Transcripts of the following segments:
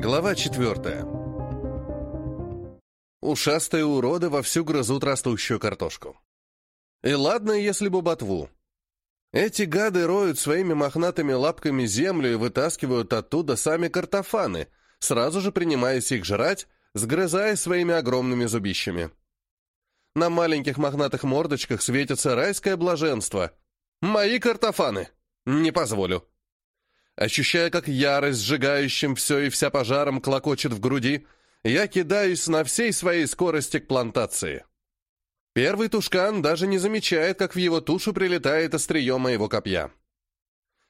Глава четвертая. Ушастые уроды вовсю грызут растущую картошку. И ладно, если бы ботву. Эти гады роют своими мохнатыми лапками землю и вытаскивают оттуда сами картофаны, сразу же принимаясь их жрать, сгрызая своими огромными зубищами. На маленьких мохнатых мордочках светится райское блаженство. Мои картофаны! Не позволю. Ощущая, как ярость, сжигающим все и вся пожаром, клокочет в груди, я кидаюсь на всей своей скорости к плантации. Первый тушкан даже не замечает, как в его тушу прилетает острие моего копья.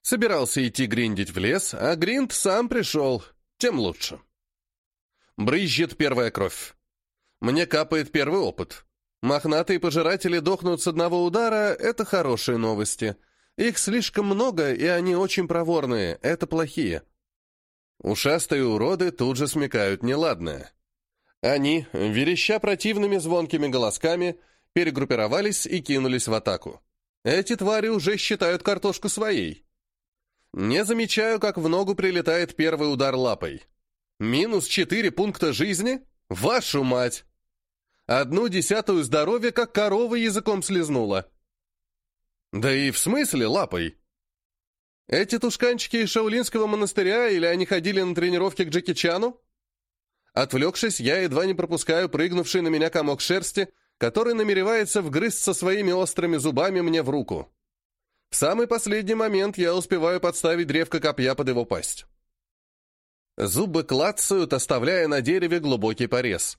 Собирался идти гриндить в лес, а гринд сам пришел, тем лучше. Брызжет первая кровь. Мне капает первый опыт. Мохнатые пожиратели дохнут с одного удара — это хорошие новости — их слишком много, и они очень проворные, это плохие. Ушастые уроды тут же смекают неладное. Они, вереща противными звонкими голосками, перегруппировались и кинулись в атаку. Эти твари уже считают картошку своей. Не замечаю, как в ногу прилетает первый удар лапой. Минус четыре пункта жизни? Вашу мать! Одну десятую здоровья, как корова языком слезнула. Да и в смысле лапой? Эти тушканчики из Шаулинского монастыря или они ходили на тренировки к Джеки Чану? Отвлекшись, я едва не пропускаю прыгнувший на меня комок шерсти, который намеревается вгрызться своими острыми зубами мне в руку. В самый последний момент я успеваю подставить древко копья под его пасть. Зубы клацают, оставляя на дереве глубокий порез.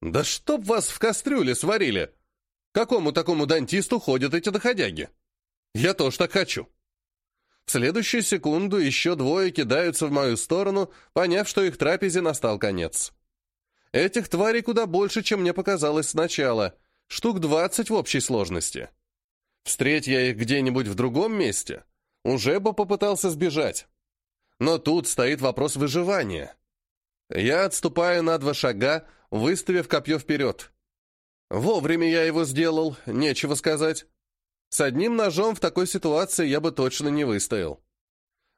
«Да чтоб вас в кастрюле сварили! Какому такому дантисту ходят эти доходяги?» Я тоже так хочу. В следующую секунду еще двое кидаются в мою сторону, поняв, что их трапезе настал конец. Этих тварей куда больше, чем мне показалось сначала. Штук двадцать в общей сложности. Встреть я их где-нибудь в другом месте, уже бы попытался сбежать. Но тут стоит вопрос выживания. Я отступаю на два шага, выставив копье вперед. Вовремя я его сделал, нечего сказать. С одним ножом в такой ситуации я бы точно не выстоял.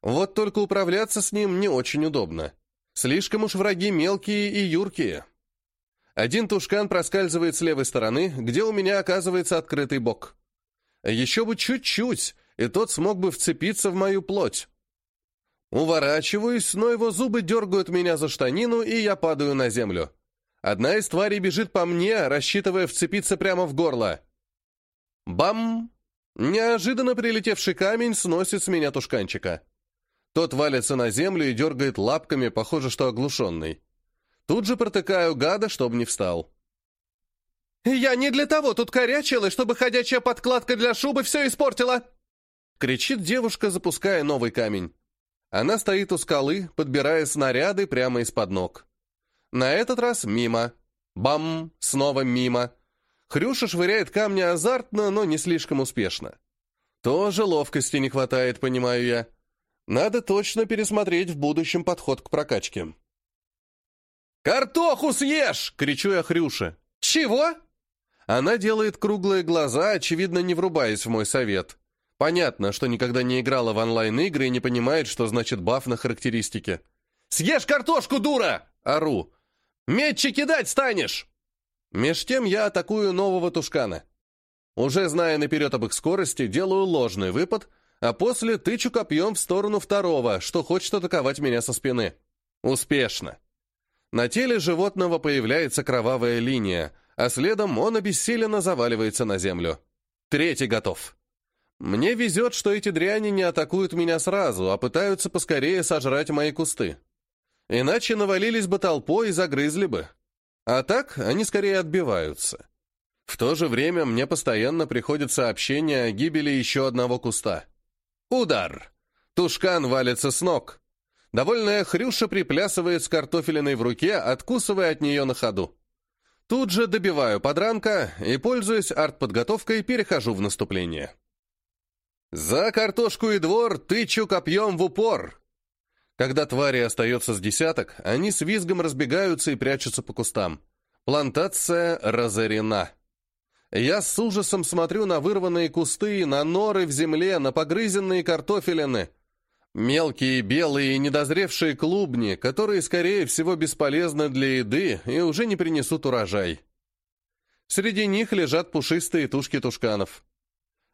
Вот только управляться с ним не очень удобно. Слишком уж враги мелкие и юркие. Один тушкан проскальзывает с левой стороны, где у меня оказывается открытый бок. Еще бы чуть-чуть, и тот смог бы вцепиться в мою плоть. Уворачиваюсь, но его зубы дергают меня за штанину, и я падаю на землю. Одна из тварей бежит по мне, рассчитывая вцепиться прямо в горло. Бам! Неожиданно прилетевший камень сносит с меня тушканчика. Тот валится на землю и дергает лапками, похоже, что оглушенный. Тут же протыкаю гада, чтобы не встал. «Я не для того тут корячила, чтобы ходячая подкладка для шубы все испортила!» Кричит девушка, запуская новый камень. Она стоит у скалы, подбирая снаряды прямо из-под ног. На этот раз мимо. Бам! Снова мимо. Хрюша швыряет камни азартно, но не слишком успешно. Тоже ловкости не хватает, понимаю я. Надо точно пересмотреть в будущем подход к прокачке. «Картоху съешь!» — кричу я Хрюше. «Чего?» Она делает круглые глаза, очевидно, не врубаясь в мой совет. Понятно, что никогда не играла в онлайн-игры и не понимает, что значит баф на характеристике. «Съешь картошку, дура!» — ору. «Метчи кидать станешь!» Меж тем я атакую нового тушкана. Уже зная наперед об их скорости, делаю ложный выпад, а после тычу копьем в сторону второго, что хочет атаковать меня со спины. Успешно. На теле животного появляется кровавая линия, а следом он обессиленно заваливается на землю. Третий готов. Мне везет, что эти дряни не атакуют меня сразу, а пытаются поскорее сожрать мои кусты. Иначе навалились бы толпой и загрызли бы. А так они скорее отбиваются. В то же время мне постоянно приходит сообщение о гибели еще одного куста. Удар! Тушкан валится с ног. Довольная Хрюша приплясывает с картофелиной в руке, откусывая от нее на ходу. Тут же добиваю подранка и, пользуясь артподготовкой, перехожу в наступление. За картошку и двор тычу копьем в упор. Когда твари остается с десяток, они с визгом разбегаются и прячутся по кустам. Плантация разорена. Я с ужасом смотрю на вырванные кусты, на норы в земле, на погрызенные картофелины. Мелкие, белые недозревшие клубни, которые, скорее всего, бесполезны для еды и уже не принесут урожай. Среди них лежат пушистые тушки тушканов.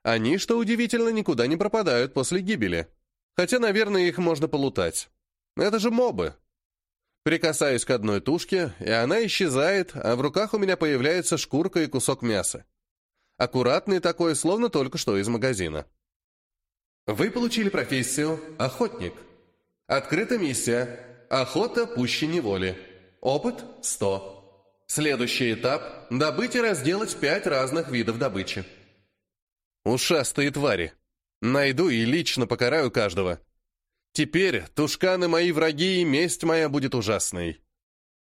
Они, что удивительно, никуда не пропадают после гибели. Хотя, наверное, их можно полутать. Это же мобы. Прикасаюсь к одной тушке, и она исчезает, а в руках у меня появляется шкурка и кусок мяса. Аккуратный такой, словно только что из магазина. Вы получили профессию «Охотник». Открыта миссия «Охота пуще неволи». Опыт – 100. Следующий этап – добыть и разделать пять разных видов добычи. Ушастые твари. Найду и лично покараю каждого. Теперь тушканы мои враги, и месть моя будет ужасной.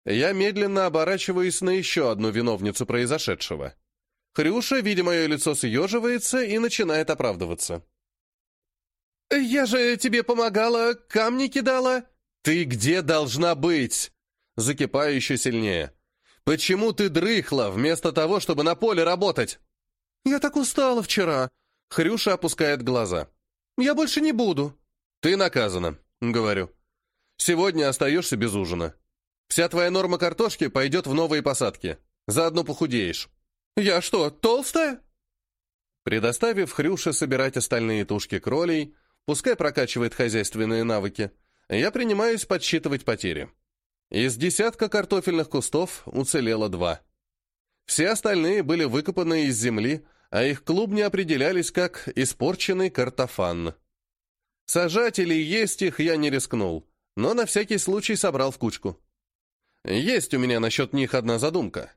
Я медленно оборачиваюсь на еще одну виновницу произошедшего. Хрюша, видя мое лицо, съеживается и начинает оправдываться. «Я же тебе помогала, камни кидала». «Ты где должна быть?» Закипаю еще сильнее. «Почему ты дрыхла, вместо того, чтобы на поле работать?» «Я так устала вчера», — Хрюша опускает глаза. «Я больше не буду». «Ты наказана», — говорю. «Сегодня остаешься без ужина. Вся твоя норма картошки пойдет в новые посадки. Заодно похудеешь». «Я что, толстая?» Предоставив Хрюше собирать остальные тушки кролей, Пускай прокачивает хозяйственные навыки. Я принимаюсь подсчитывать потери. Из десятка картофельных кустов уцелело два. Все остальные были выкопаны из земли, а их клубни определялись как испорченный картофан. Сажать или есть их я не рискнул, но на всякий случай собрал в кучку. Есть у меня насчет них одна задумка.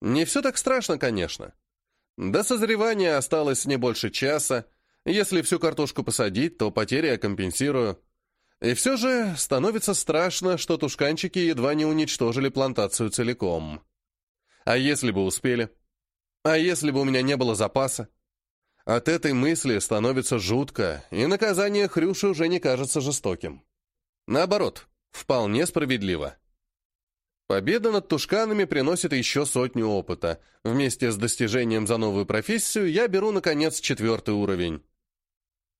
Не все так страшно, конечно. До созревания осталось не больше часа, если всю картошку посадить, то потери я компенсирую. И все же становится страшно, что тушканчики едва не уничтожили плантацию целиком. А если бы успели? А если бы у меня не было запаса? От этой мысли становится жутко, и наказание Хрюши уже не кажется жестоким. Наоборот, вполне справедливо. Победа над тушканами приносит еще сотню опыта. Вместе с достижением за новую профессию я беру, наконец, четвертый уровень.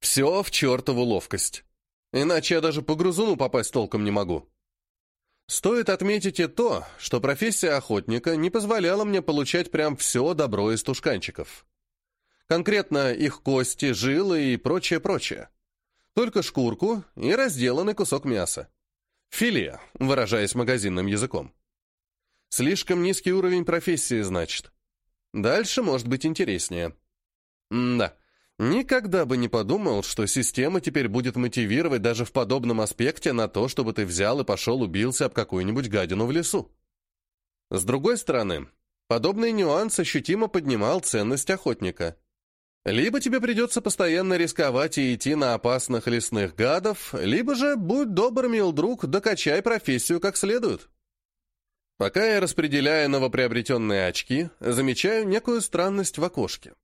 Все в чертову ловкость. Иначе я даже по грузуну попасть толком не могу. Стоит отметить и то, что профессия охотника не позволяла мне получать прям все добро из тушканчиков. Конкретно их кости, жилы и прочее-прочее. Только шкурку и разделанный кусок мяса. Филе, выражаясь магазинным языком. Слишком низкий уровень профессии, значит. Дальше может быть интереснее. М да. Никогда бы не подумал, что система теперь будет мотивировать даже в подобном аспекте на то, чтобы ты взял и пошел убился об какую-нибудь гадину в лесу. С другой стороны, подобный нюанс ощутимо поднимал ценность охотника. Либо тебе придется постоянно рисковать и идти на опасных лесных гадов, либо же, будь добр, мил друг, докачай профессию как следует. Пока я распределяю новоприобретенные очки, замечаю некую странность в окошке.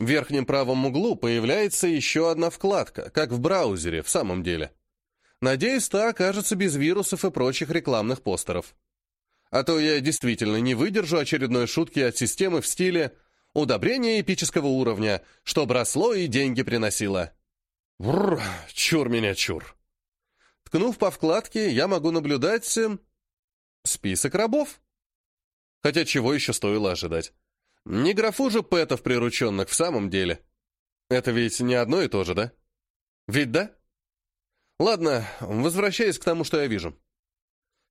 В верхнем правом углу появляется еще одна вкладка, как в браузере, в самом деле. Надеюсь, та окажется без вирусов и прочих рекламных постеров. А то я действительно не выдержу очередной шутки от системы в стиле «удобрение эпического уровня, что бросло и деньги приносило». Бррр, чур меня чур. Ткнув по вкладке, я могу наблюдать... Эм, список рабов. Хотя чего еще стоило ожидать. Не графу же пэтов прирученных в самом деле. Это ведь не одно и то же, да? Ведь да? Ладно, возвращаясь к тому, что я вижу.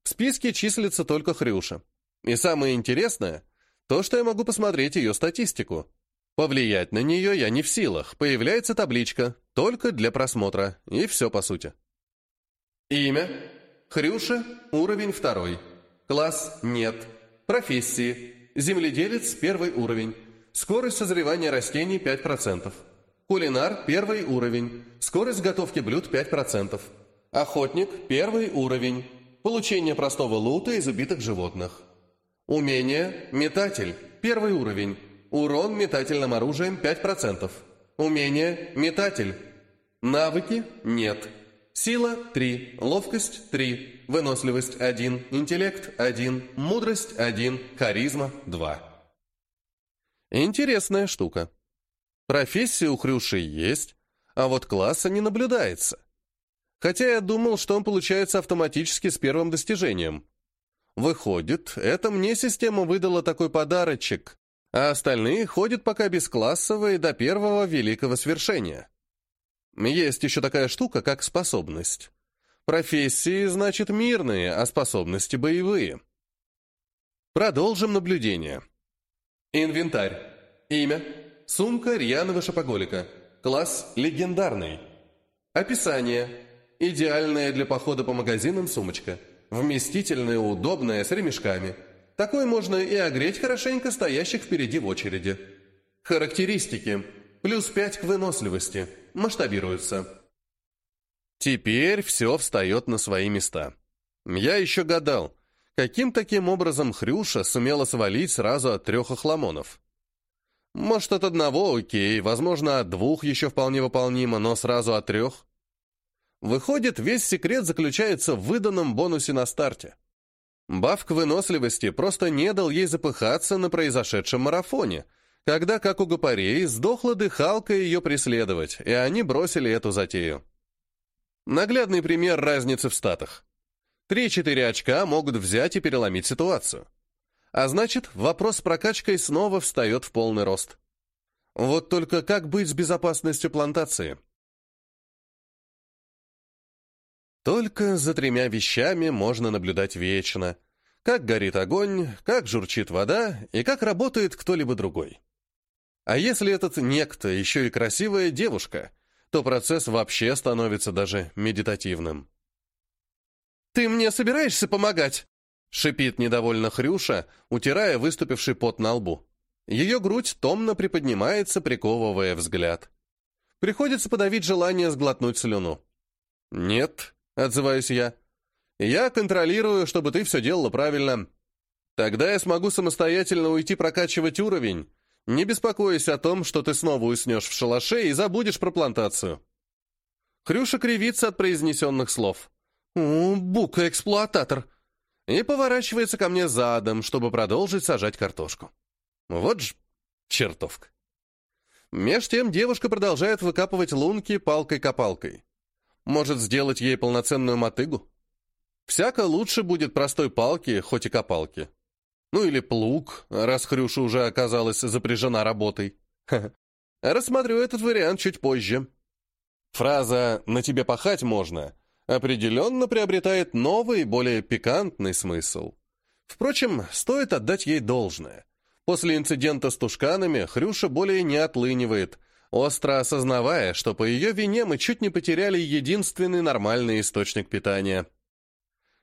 В списке числится только Хрюша. И самое интересное, то, что я могу посмотреть ее статистику. Повлиять на нее я не в силах. Появляется табличка, только для просмотра, и все по сути. Имя. Хрюша, уровень второй. Класс нет. Профессии. Земледелец – первый уровень. Скорость созревания растений – 5%. Кулинар – первый уровень. Скорость готовки блюд – 5%. Охотник – первый уровень. Получение простого лута из убитых животных. Умение – метатель – первый уровень. Урон метательным оружием – 5%. Умение – метатель. Навыки – нет. Сила – 3, ловкость – 3, выносливость – 1, интеллект – 1, мудрость – 1, харизма – 2. Интересная штука. Профессия у Хрюши есть, а вот класса не наблюдается. Хотя я думал, что он получается автоматически с первым достижением. Выходит, это мне система выдала такой подарочек, а остальные ходят пока бесклассовые до первого великого свершения. Есть еще такая штука, как способность. Профессии, значит, мирные, а способности боевые. Продолжим наблюдение. Инвентарь. Имя. Сумка рьяного шопоголика. Класс легендарный. Описание. Идеальная для похода по магазинам сумочка. Вместительная, удобная, с ремешками. Такой можно и огреть хорошенько стоящих впереди в очереди. Характеристики. Плюс 5 к выносливости. Масштабируются. Теперь все встает на свои места. Я еще гадал, каким таким образом Хрюша сумела свалить сразу от трех охламонов. Может, от одного окей, возможно, от двух еще вполне выполнимо, но сразу от трех. Выходит, весь секрет заключается в выданном бонусе на старте. Баф к выносливости просто не дал ей запыхаться на произошедшем марафоне, когда, как у гопарей, сдохла дыхалка ее преследовать, и они бросили эту затею. Наглядный пример разницы в статах. 3-4 очка могут взять и переломить ситуацию. А значит, вопрос с прокачкой снова встает в полный рост. Вот только как быть с безопасностью плантации? Только за тремя вещами можно наблюдать вечно. Как горит огонь, как журчит вода и как работает кто-либо другой. А если этот некто еще и красивая девушка, то процесс вообще становится даже медитативным. «Ты мне собираешься помогать?» — шипит недовольно Хрюша, утирая выступивший пот на лбу. Ее грудь томно приподнимается, приковывая взгляд. Приходится подавить желание сглотнуть слюну. «Нет», — отзываюсь я. «Я контролирую, чтобы ты все делала правильно. Тогда я смогу самостоятельно уйти прокачивать уровень, не беспокойся о том, что ты снова уснешь в шалаше и забудешь про плантацию. Хрюша кривится от произнесенных слов. «У, бука-эксплуататор!» И поворачивается ко мне задом, чтобы продолжить сажать картошку. Вот ж чертовка. Меж тем девушка продолжает выкапывать лунки палкой-копалкой. Может сделать ей полноценную мотыгу? Всяко лучше будет простой палки, хоть и копалки. Ну или плуг, раз Хрюша уже оказалась запряжена работой. Рассмотрю этот вариант чуть позже. Фраза «на тебе пахать можно» определенно приобретает новый, более пикантный смысл. Впрочем, стоит отдать ей должное. После инцидента с тушканами Хрюша более не отлынивает, остро осознавая, что по ее вине мы чуть не потеряли единственный нормальный источник питания.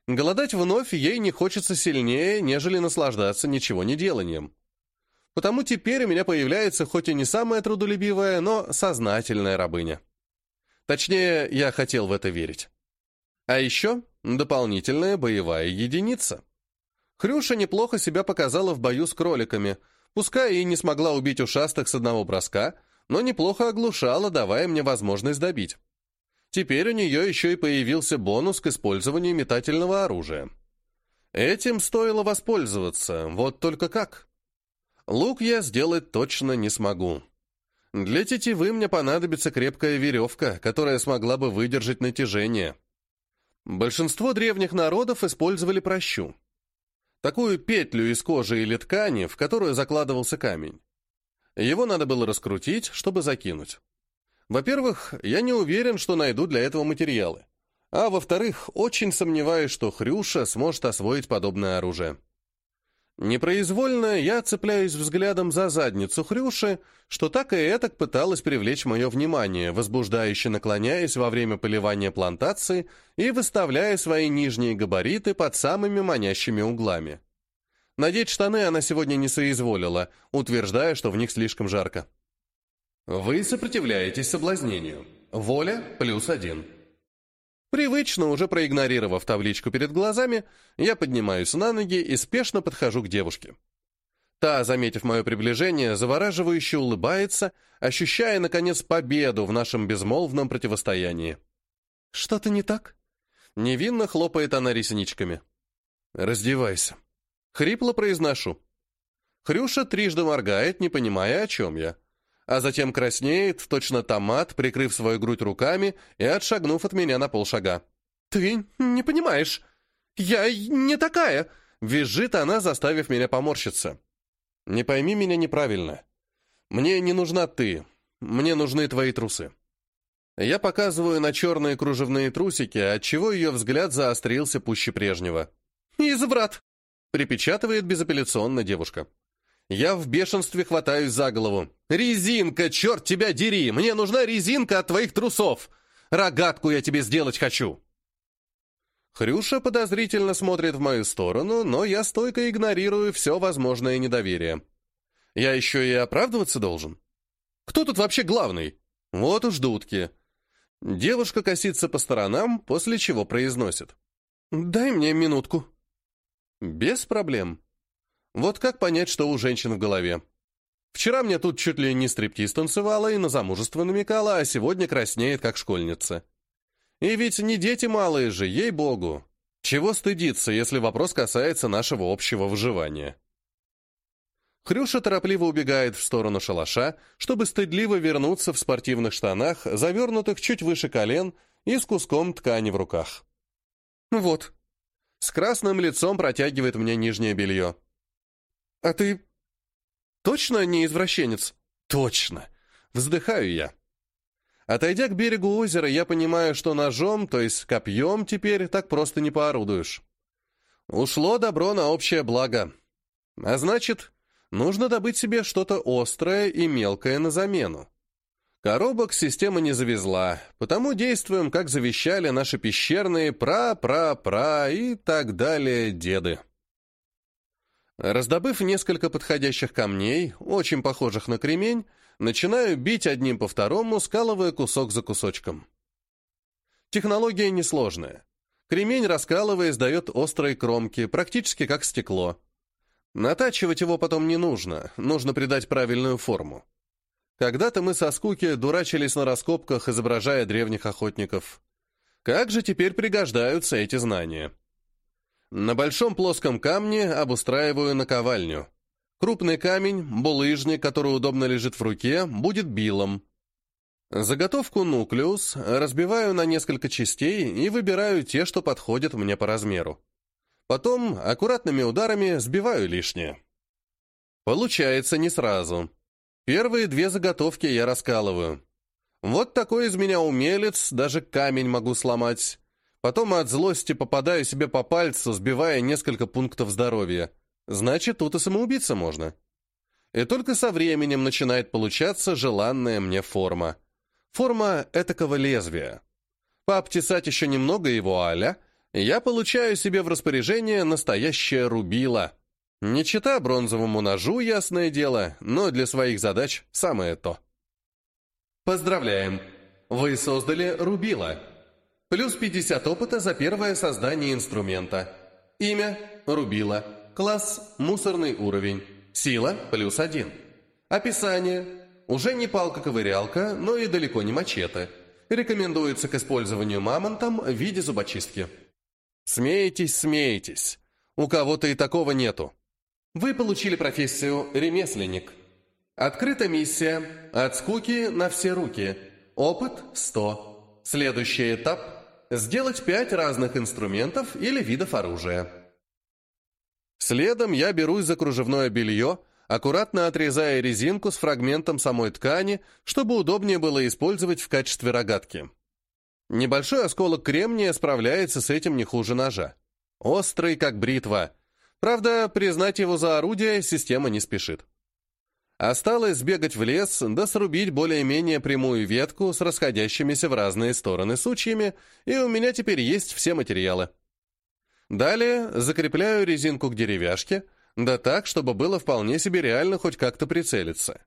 Голодать вновь ей не хочется сильнее, нежели наслаждаться ничего не деланием. Потому теперь у меня появляется хоть и не самая трудолюбивая, но сознательная рабыня. Точнее, я хотел в это верить. А еще дополнительная боевая единица. Хрюша неплохо себя показала в бою с кроликами, пускай и не смогла убить ушастых с одного броска, но неплохо оглушала, давая мне возможность добить. Теперь у нее еще и появился бонус к использованию метательного оружия. Этим стоило воспользоваться, вот только как? Лук я сделать точно не смогу. Для тетивы мне понадобится крепкая веревка, которая смогла бы выдержать натяжение. Большинство древних народов использовали прощу. Такую петлю из кожи или ткани, в которую закладывался камень. Его надо было раскрутить, чтобы закинуть. Во-первых, я не уверен, что найду для этого материалы. А во-вторых, очень сомневаюсь, что Хрюша сможет освоить подобное оружие. Непроизвольно я цепляюсь взглядом за задницу Хрюши, что так и этак пыталась привлечь мое внимание, возбуждающе наклоняясь во время поливания плантации и выставляя свои нижние габариты под самыми манящими углами. Надеть штаны она сегодня не соизволила, утверждая, что в них слишком жарко. Вы сопротивляетесь соблазнению. Воля плюс один. Привычно, уже проигнорировав табличку перед глазами, я поднимаюсь на ноги и спешно подхожу к девушке. Та, заметив мое приближение, завораживающе улыбается, ощущая, наконец, победу в нашем безмолвном противостоянии. «Что-то не так?» Невинно хлопает она ресничками. «Раздевайся». Хрипло произношу. Хрюша трижды моргает, не понимая, о чем я а затем краснеет, точно томат, прикрыв свою грудь руками и отшагнув от меня на полшага. «Ты не понимаешь. Я не такая!» Визжит она, заставив меня поморщиться. «Не пойми меня неправильно. Мне не нужна ты. Мне нужны твои трусы». Я показываю на черные кружевные трусики, отчего ее взгляд заострился пуще прежнего. «Изврат!» — припечатывает безапелляционно девушка. Я в бешенстве хватаюсь за голову. «Резинка, черт тебя дери! Мне нужна резинка от твоих трусов! Рогатку я тебе сделать хочу!» Хрюша подозрительно смотрит в мою сторону, но я стойко игнорирую все возможное недоверие. Я еще и оправдываться должен? Кто тут вообще главный? Вот уж дудки. Девушка косится по сторонам, после чего произносит. «Дай мне минутку». Без проблем. Вот как понять, что у женщин в голове? Вчера мне тут чуть ли не стриптиз танцевала и на замужество намекала, а сегодня краснеет, как школьница. И ведь не дети малые же, ей-богу. Чего стыдиться, если вопрос касается нашего общего выживания? Хрюша торопливо убегает в сторону шалаша, чтобы стыдливо вернуться в спортивных штанах, завернутых чуть выше колен и с куском ткани в руках. «Вот». С красным лицом протягивает мне нижнее белье. «А ты точно не извращенец?» «Точно!» Вздыхаю я. Отойдя к берегу озера, я понимаю, что ножом, то есть копьем, теперь так просто не поорудуешь. Ушло добро на общее благо. А значит, нужно добыть себе что-то острое и мелкое на замену. Коробок система не завезла, потому действуем, как завещали наши пещерные пра-пра-пра и так далее деды. Раздобыв несколько подходящих камней, очень похожих на кремень, начинаю бить одним по второму, скалывая кусок за кусочком. Технология несложная. Кремень, раскалываясь, дает острые кромки, практически как стекло. Натачивать его потом не нужно, нужно придать правильную форму. Когда-то мы со скуки дурачились на раскопках, изображая древних охотников. Как же теперь пригождаются эти знания? На большом плоском камне обустраиваю наковальню. Крупный камень, булыжник, который удобно лежит в руке, будет билом. Заготовку нуклеус разбиваю на несколько частей и выбираю те, что подходят мне по размеру. Потом аккуратными ударами сбиваю лишнее. Получается не сразу. Первые две заготовки я раскалываю. Вот такой из меня умелец, даже камень могу сломать. Потом от злости попадаю себе по пальцу, сбивая несколько пунктов здоровья. Значит, тут и самоубиться можно. И только со временем начинает получаться желанная мне форма. Форма этакого лезвия. Пообтесать еще немного его аля, я получаю себе в распоряжение настоящее рубило. Не чита бронзовому ножу, ясное дело, но для своих задач самое то. Поздравляем! Вы создали рубило. Плюс 50 опыта за первое создание инструмента. Имя – Рубила. Класс – мусорный уровень. Сила – плюс 1. Описание – уже не палка-ковырялка, но и далеко не мачете. Рекомендуется к использованию мамонтом в виде зубочистки. Смеетесь, смеетесь. У кого-то и такого нету. Вы получили профессию «ремесленник». Открыта миссия «От скуки на все руки». Опыт – 100. Следующий этап сделать пять разных инструментов или видов оружия. Следом я берусь за кружевное белье, аккуратно отрезая резинку с фрагментом самой ткани, чтобы удобнее было использовать в качестве рогатки. Небольшой осколок кремния справляется с этим не хуже ножа. Острый, как бритва. Правда, признать его за орудие система не спешит. Осталось сбегать в лес, да срубить более-менее прямую ветку с расходящимися в разные стороны сучьями, и у меня теперь есть все материалы. Далее закрепляю резинку к деревяшке, да так, чтобы было вполне себе реально хоть как-то прицелиться.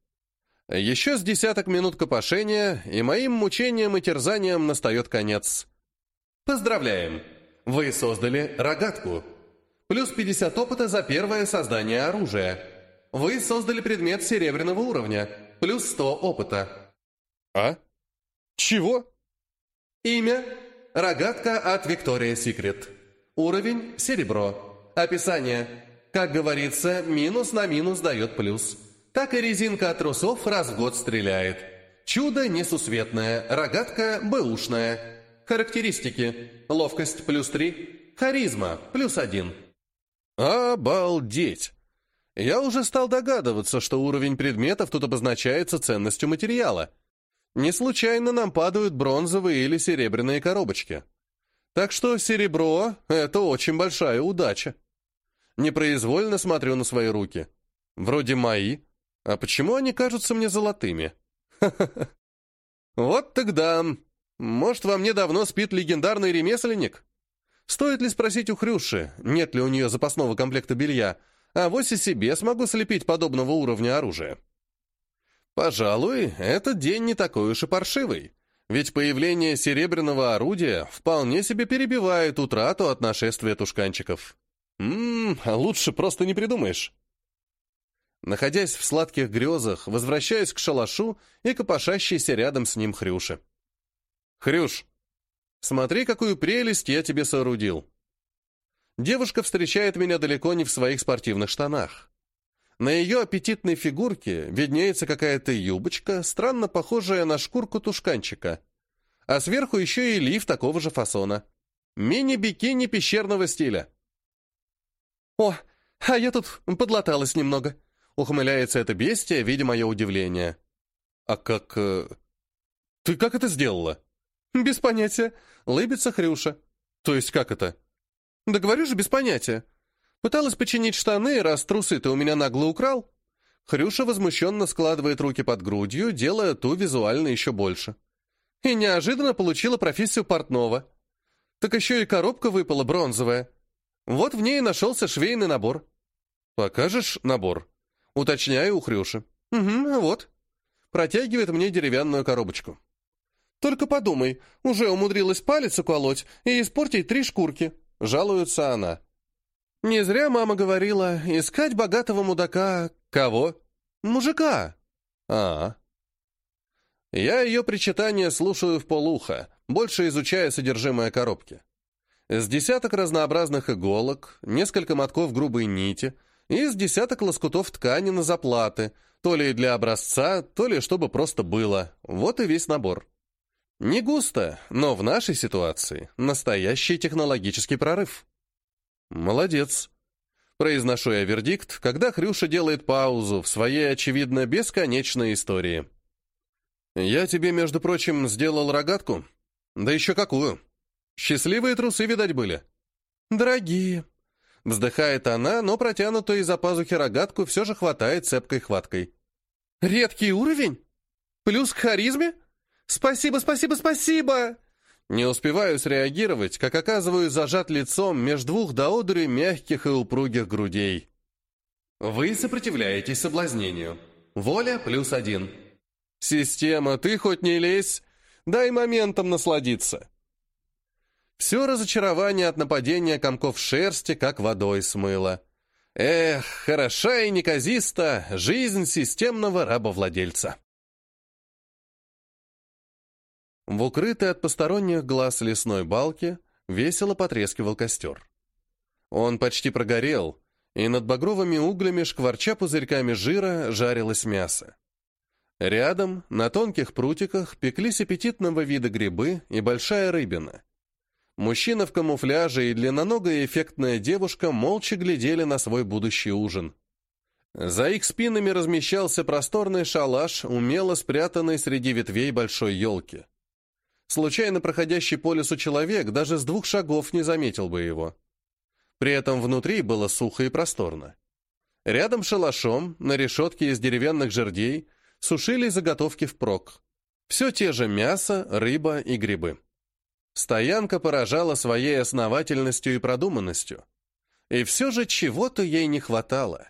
Еще с десяток минут копошения, и моим мучениям и терзаниям настает конец. Поздравляем! Вы создали рогатку. Плюс 50 опыта за первое создание оружия. Вы создали предмет серебряного уровня. Плюс 100 опыта. А? Чего? Имя. Рогатка от Виктория Секрет. Уровень – серебро. Описание. Как говорится, минус на минус дает плюс. Так и резинка от трусов раз в год стреляет. Чудо несусветное, рогатка бэушная. Характеристики. Ловкость плюс три, харизма плюс один. Обалдеть! Я уже стал догадываться, что уровень предметов тут обозначается ценностью материала. Не случайно нам падают бронзовые или серебряные коробочки. Так что серебро — это очень большая удача. Непроизвольно смотрю на свои руки. Вроде мои. А почему они кажутся мне золотыми? Вот тогда. Может, во мне давно спит легендарный ремесленник? Стоит ли спросить у Хрюши, нет ли у нее запасного комплекта белья, а вось и себе смогу слепить подобного уровня оружия? Пожалуй, этот день не такой уж и паршивый, ведь появление серебряного орудия вполне себе перебивает утрату от нашествия тушканчиков. Ммм, лучше просто не придумаешь. Находясь в сладких грезах, возвращаюсь к шалашу и копошащейся рядом с ним Хрюше. «Хрюш, смотри, какую прелесть я тебе соорудил!» Девушка встречает меня далеко не в своих спортивных штанах. На ее аппетитной фигурке виднеется какая-то юбочка, странно похожая на шкурку тушканчика. А сверху еще и лиф такого же фасона. Мини-бикини пещерного стиля. «О, а я тут подлаталась немного», — ухмыляется это бестия, видя мое удивление. «А как... Э, ты как это сделала?» «Без понятия», — лыбится Хрюша. «То есть как это?» «Да говорю же, без понятия. Пыталась починить штаны, раз трусы ты у меня нагло украл. Хрюша возмущенно складывает руки под грудью, делая ту визуально еще больше. И неожиданно получила профессию портного. Так еще и коробка выпала бронзовая. Вот в ней нашелся швейный набор. «Покажешь набор?» Уточняю у Хрюши. «Угу, вот». Протягивает мне деревянную коробочку. «Только подумай, уже умудрилась палец уколоть и испортить три шкурки», — жалуется она. Не зря мама говорила, искать богатого мудака... Кого? Мужика. А, Я ее причитание слушаю в полуха, больше изучая содержимое коробки. С десяток разнообразных иголок, несколько мотков грубой нити и с десяток лоскутов ткани на заплаты, то ли для образца, то ли чтобы просто было. Вот и весь набор. Не густо, но в нашей ситуации настоящий технологический прорыв. «Молодец», — произношу я вердикт, когда Хрюша делает паузу в своей, очевидно, бесконечной истории. «Я тебе, между прочим, сделал рогатку? Да еще какую! Счастливые трусы, видать, были?» «Дорогие», — вздыхает она, но протянутую из-за пазухи рогатку все же хватает цепкой хваткой. «Редкий уровень? Плюс к харизме? Спасибо, спасибо, спасибо!» Не успеваю среагировать, как оказываюсь зажат лицом между двух до мягких и упругих грудей. Вы сопротивляетесь соблазнению. Воля плюс один. Система, ты хоть не лезь, дай моментом насладиться. Все разочарование от нападения комков шерсти как водой смыло. Эх, хороша и неказиста жизнь системного рабовладельца. В укрытой от посторонних глаз лесной балке весело потрескивал костер. Он почти прогорел, и над багровыми углями, шкварча пузырьками жира, жарилось мясо. Рядом, на тонких прутиках, пеклись аппетитного вида грибы и большая рыбина. Мужчина в камуфляже и длинноногая эффектная девушка молча глядели на свой будущий ужин. За их спинами размещался просторный шалаш, умело спрятанный среди ветвей большой елки. Случайно проходящий по лесу человек даже с двух шагов не заметил бы его. При этом внутри было сухо и просторно. Рядом шалашом, на решетке из деревянных жердей, сушили заготовки впрок. Все те же мясо, рыба и грибы. Стоянка поражала своей основательностью и продуманностью. И все же чего-то ей не хватало.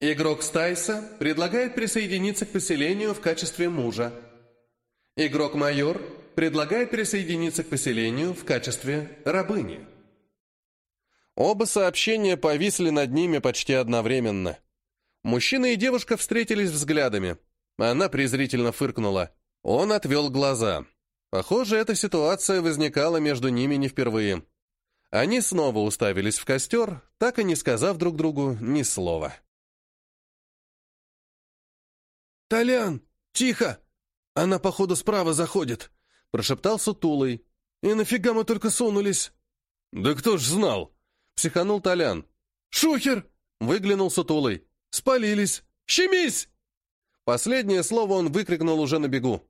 Игрок Стайса предлагает присоединиться к поселению в качестве мужа. Игрок-майор предлагает присоединиться к поселению в качестве рабыни. Оба сообщения повисли над ними почти одновременно. Мужчина и девушка встретились взглядами. Она презрительно фыркнула. Он отвел глаза. Похоже, эта ситуация возникала между ними не впервые. Они снова уставились в костер, так и не сказав друг другу ни слова. «Толян, тихо! Она, походу, справа заходит», — прошептал сутулый. «И нафига мы только сунулись?» «Да кто ж знал?» — психанул Толян. «Шухер!» — выглянул сутулый. «Спалились! Щемись!» Последнее слово он выкрикнул уже на бегу.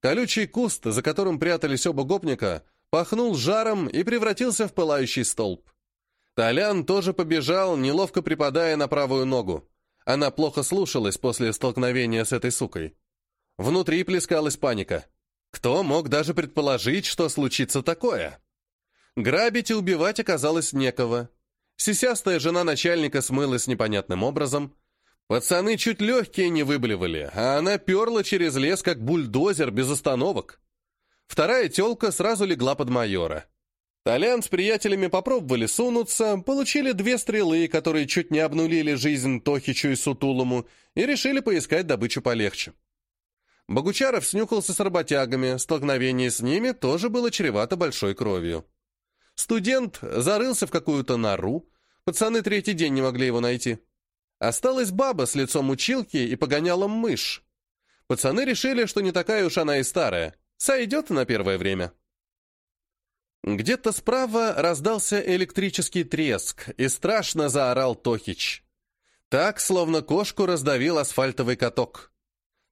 Колючий куст, за которым прятались оба гопника, пахнул жаром и превратился в пылающий столб. Толян тоже побежал, неловко припадая на правую ногу. Она плохо слушалась после столкновения с этой сукой. Внутри плескалась паника. Кто мог даже предположить, что случится такое? Грабить и убивать оказалось некого. Сисястая жена начальника смылась непонятным образом. Пацаны чуть легкие не выблевали, а она перла через лес, как бульдозер, без остановок. Вторая телка сразу легла под майора. Толян с приятелями попробовали сунуться, получили две стрелы, которые чуть не обнулили жизнь Тохичу и Сутулому, и решили поискать добычу полегче. Богучаров снюхался с работягами, столкновение с ними тоже было чревато большой кровью. Студент зарылся в какую-то нору, пацаны третий день не могли его найти. Осталась баба с лицом училки и погоняла мышь. Пацаны решили, что не такая уж она и старая, сойдет на первое время. Где-то справа раздался электрический треск, и страшно заорал Тохич. Так, словно кошку раздавил асфальтовый каток.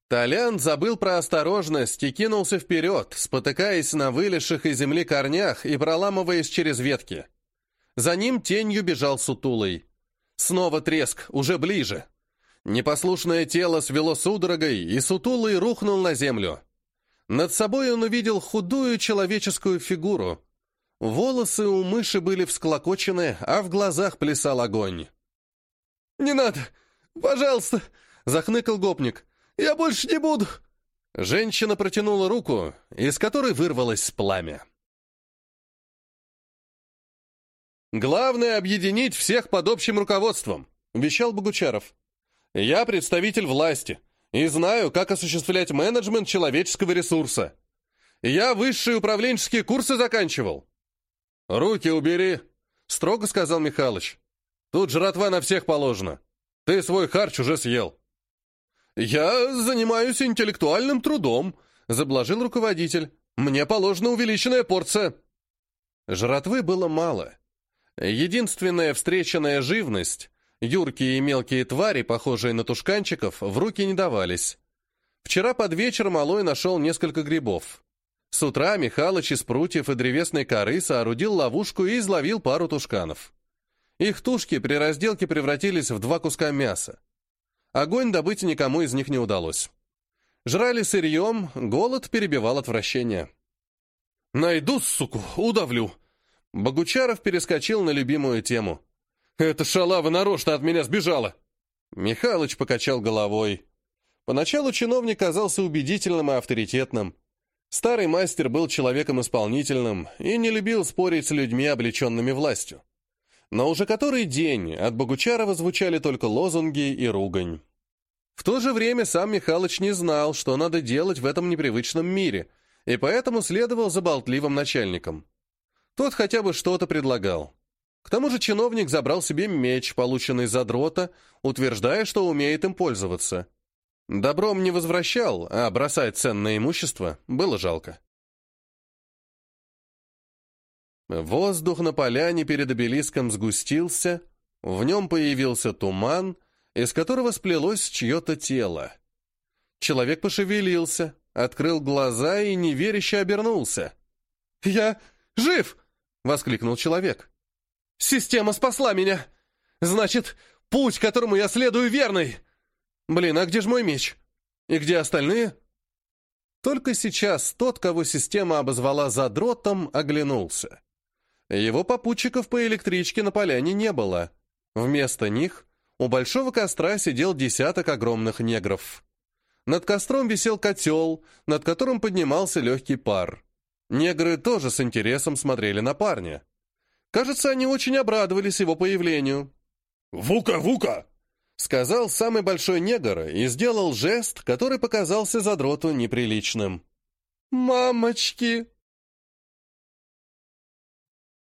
Толян забыл про осторожность и кинулся вперед, спотыкаясь на вылезших из земли корнях и проламываясь через ветки. За ним тенью бежал сутулый. Снова треск, уже ближе. Непослушное тело свело судорогой, и сутулый рухнул на землю. Над собой он увидел худую человеческую фигуру, Волосы у мыши были всклокочены, а в глазах плясал огонь. «Не надо! Пожалуйста!» — захныкал гопник. «Я больше не буду!» Женщина протянула руку, из которой вырвалось пламя. «Главное — объединить всех под общим руководством», — вещал Богучаров. «Я представитель власти и знаю, как осуществлять менеджмент человеческого ресурса. Я высшие управленческие курсы заканчивал. «Руки убери!» — строго сказал Михалыч. «Тут жратва на всех положена. Ты свой харч уже съел». «Я занимаюсь интеллектуальным трудом», — заблажил руководитель. «Мне положена увеличенная порция». Жратвы было мало. Единственная встреченная живность, юркие и мелкие твари, похожие на тушканчиков, в руки не давались. Вчера под вечер Малой нашел несколько грибов. С утра Михалыч из прутьев и древесной коры соорудил ловушку и изловил пару тушканов. Их тушки при разделке превратились в два куска мяса. Огонь добыть никому из них не удалось. Жрали сырьем, голод перебивал отвращение. «Найду, суку, удавлю!» Богучаров перескочил на любимую тему. «Эта шалава нарочно от меня сбежала!» Михалыч покачал головой. Поначалу чиновник казался убедительным и авторитетным. Старый мастер был человеком исполнительным и не любил спорить с людьми, облеченными властью. Но уже который день от Богучарова звучали только лозунги и ругань. В то же время сам Михалыч не знал, что надо делать в этом непривычном мире, и поэтому следовал за болтливым начальником. Тот хотя бы что-то предлагал. К тому же чиновник забрал себе меч, полученный за дрота, утверждая, что умеет им пользоваться. Добром не возвращал, а бросать ценное имущество было жалко. Воздух на поляне перед обелиском сгустился, в нем появился туман, из которого сплелось чье-то тело. Человек пошевелился, открыл глаза и неверяще обернулся. «Я жив!» — воскликнул человек. «Система спасла меня! Значит, путь, которому я следую, верный!» «Блин, а где же мой меч? И где остальные?» Только сейчас тот, кого система обозвала задротом, оглянулся. Его попутчиков по электричке на поляне не было. Вместо них у большого костра сидел десяток огромных негров. Над костром висел котел, над которым поднимался легкий пар. Негры тоже с интересом смотрели на парня. Кажется, они очень обрадовались его появлению. «Вука, Вука! Сказал самый большой негр и сделал жест, который показался задроту неприличным. «Мамочки!»